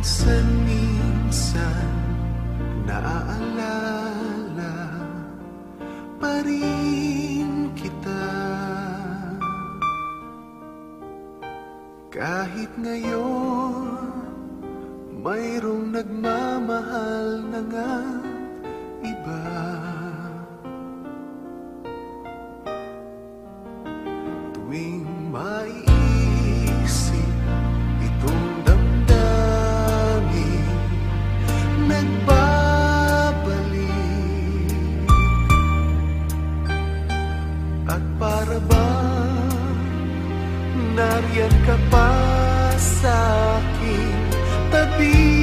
Minsan-minsan naaalala pa rin kita. Kahit ngayon mayroong nagmamahal na nga iba. nariyan ka pa sa aking tabi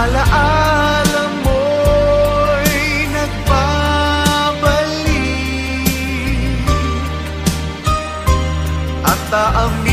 Alaala mo'y nagbabalik. At aamin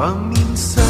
光阴散